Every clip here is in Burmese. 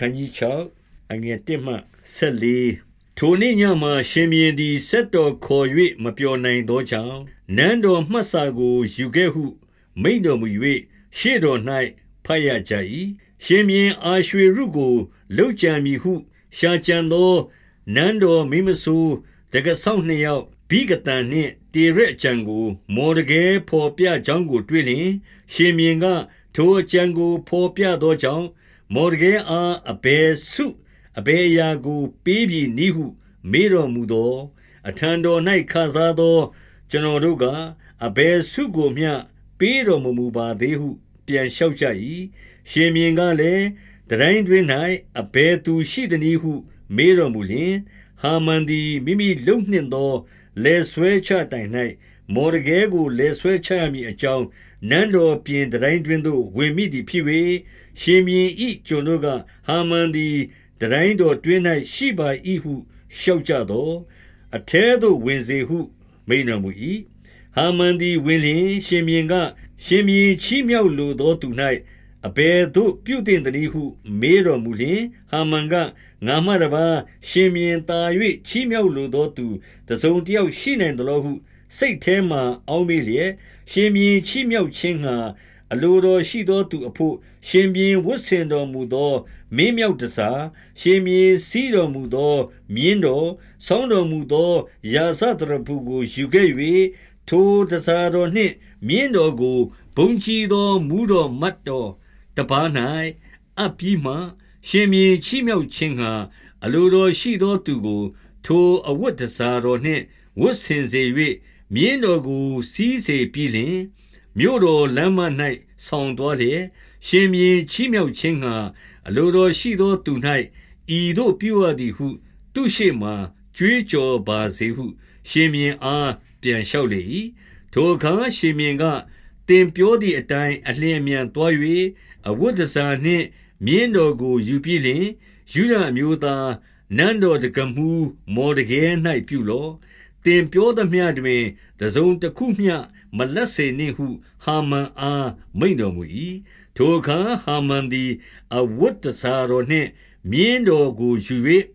ခန်းကြီး6အငယ်1မှ14ထိုနေ့ညမှာရှင်မြင်းသည်ဆက်တော်ခေါ်၍မပြောနိုင်သောကြောင့်နန်းတော်မှတ်စာကိုယူခဲ့ဟုမိန်တော်မူ၍ရှေ့တော်၌ဖတ်ရကြ၏ရှင်မြင်းအာရွှေရုကိုလှုပ်ကြံမိဟုရှာကြံသောနန်းတော်မိမဆိုးတကဆောက်နှစ်ယောက်ဘိဂတန်နှင့်တေရက်အကြံကို မော်ဒကဲဖော်ပြကြောင်းကို တွေ့လျင် ရှင်မြင်းကထိုအကြံကိုဖော်ပြသောကြောင့် မော်ဒကဲအားအဘယ်ဆုအဘယ်အရာကိုပေးပြီနည်းဟု မေးတော်မူသောအထံတော်၌ခစားသော ကျွန်တော်တို့ကအဘယ်ဆုကိုမျှပေးတော်မမူပါသေးဟု ပြန်လျှောက်ကြ၏ရှင်မြင်းကလည်းတတိုင်းတွင်၌အဘယ်သူရှိသနည်းဟု မေးတော်မူလျင်ဟာမန်သည်မိမိလုံနှင့်သောလေဆွဲချတိုင်၌ မော်ဒကဲကိုလေဆွဲချရမည်အကြောင်းနန်းတော်ပြင်တိုင်းတွင်သို့ဝင်မိသည်ဖြစ်၍ရှင်မြင်းဤကျွန်တို့ကဟာမန်သည်တိုင်းတော်တွင်၌ရှိပါ၏ဟုလျှောက်ကြသောအထဲသို့ဝင်စေဟု မိန်တော်မူ၏ဟာမန်သည်ဝင်လျင်ရှင်မြင်းက ရှင်မြင်းချီးမြှောက်လိုသောသူ၌အဘယ်သို့ပြုတင်သည်ဟု မေးတော်မူလျင်ဟာမန်ကငါမှတပါရှင်မြင်းသာ၍ချီးမြှောက်လိုသောသူတစုံတယောက်ရှိနိုင်သလိုဟု စိတ်ထဲမှအောင်းမေးလျက်ရှင်မြင်းချီးမြှောက်ခြင်းငှာအလိုတော်ရှိသောသူအဖို့ရှင်မြင်းဝတ်ဆင်တော်မူသောမင်းမြောက်တစားရှင်မြင်းစီးတော်မူသောမြင်းတော်ဆောင်းတော်မူသောရာဇတရဖူကိုယူခဲ့၍ထိုတစားတော်နှင့်မြင်းတော်ကိုဘုံချီသောမူတော်မတ်တော်တပား၌အပြီးမှရှင်မြင်းချီးမြှောက်ခြင်းငှာအလိုတော်ရှိသောသူကို ထိုအဝတ်တစားတော်နှင့်ဝတ်ဆင်စေ၍ မြင်းတော်ကိုစီးစေပြီးလျှင်မြို့တော်လမ်းမ၌ဆောင်သွားလျက်ရှင်မြင်းချီးမြှောက်ခြင်းငှာအလိုတော်ရှိသောသူ၌ဤသို့ပြုရသည်ဟု သူရှိမှကြွေးကြော်ပါစေဟု ရှင်မြင်းအားပြန်လျှောက်လေ၏ထိုအခါရှင်မြင်းကတင်ပြောသည့်အတိုင်းအလျင်မြန်သွား၍အဝတ်တစားနှင့် မြင်းတော်ကိုယူပြီးလျှင်ယူရအမျိုးသားနန်းတော်တကမှုမော်ဒကဲ၌ပြုလော့ တင်ပြောသမျှတွင်တစုံတစ်ခုမျှမလက်စေနှင့်ဟု ဟာမန်အားမိန်တော်မူ၏ထိုအခါဟာမန်သည် အဝတ်တစားတော်နှင့် မြင်းတော်ကိုယူ၍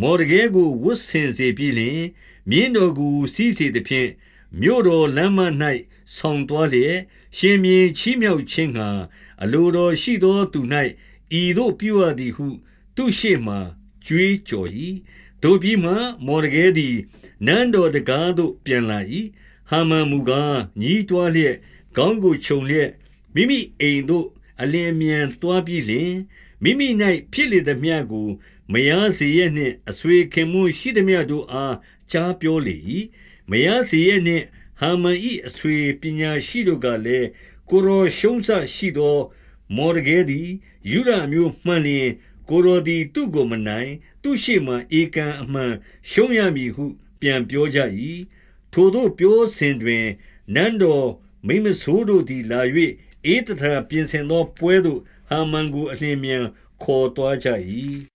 မော်ဒကဲကိုဝတ်ဆင်စေပြီးလျှင်မြင်းတော်ကိုစီးစေသဖြင့်မြို့တော်လမ်းမ၌ဆောင်သွားလျက်ရှင်မြင်းချီးမြှောက်ခြင်းငှာအလိုတော်ရှိသောသူ၌ဤသို့ပြုရသည်ဟု သူရှိမှကြွေးကြော်၏ တို့ပြီးမှမော်ဒကဲသည်နန်းတော်တကားသို့ပြန်လာ၏ဟာမန်မူကားညီးတွားလျက်ခေါင်းကိုခြုံလျက်မိမိအိမ်သို့အလင်းမြန်တွားပြီးလျှင်မိမိ၌ဖြစ်လေသမျှကိုမယားစီရဲ့နှင့်အဆွေခင်မွန်းရှိသမျှတို့အားကြားပြောလေ၏မယားစီရဲ့နှင့်ဟာမန်၏အဆွေပညာရှိတို့ကလည်းကိုရောရှုံးဆရှိသော မော်ဒကဲသည်ယူရမျိုးမှန်လျင်ကိုရောသည်သူ့ကိုမနိုင် သူရှိမှဧကံအမှန်ရှုံးရမည်ဟု ပြန်ပြောကြ၏ထိုသို့ပြောစဉ်တွင်နန်းတော်မိမဆိုးတို့သည်လာ၍အေးတထပြင်ဆင်သောပွဲသို့ဟာမန်ကိုအလင်းမြန်ခေါ်သွားကြ၏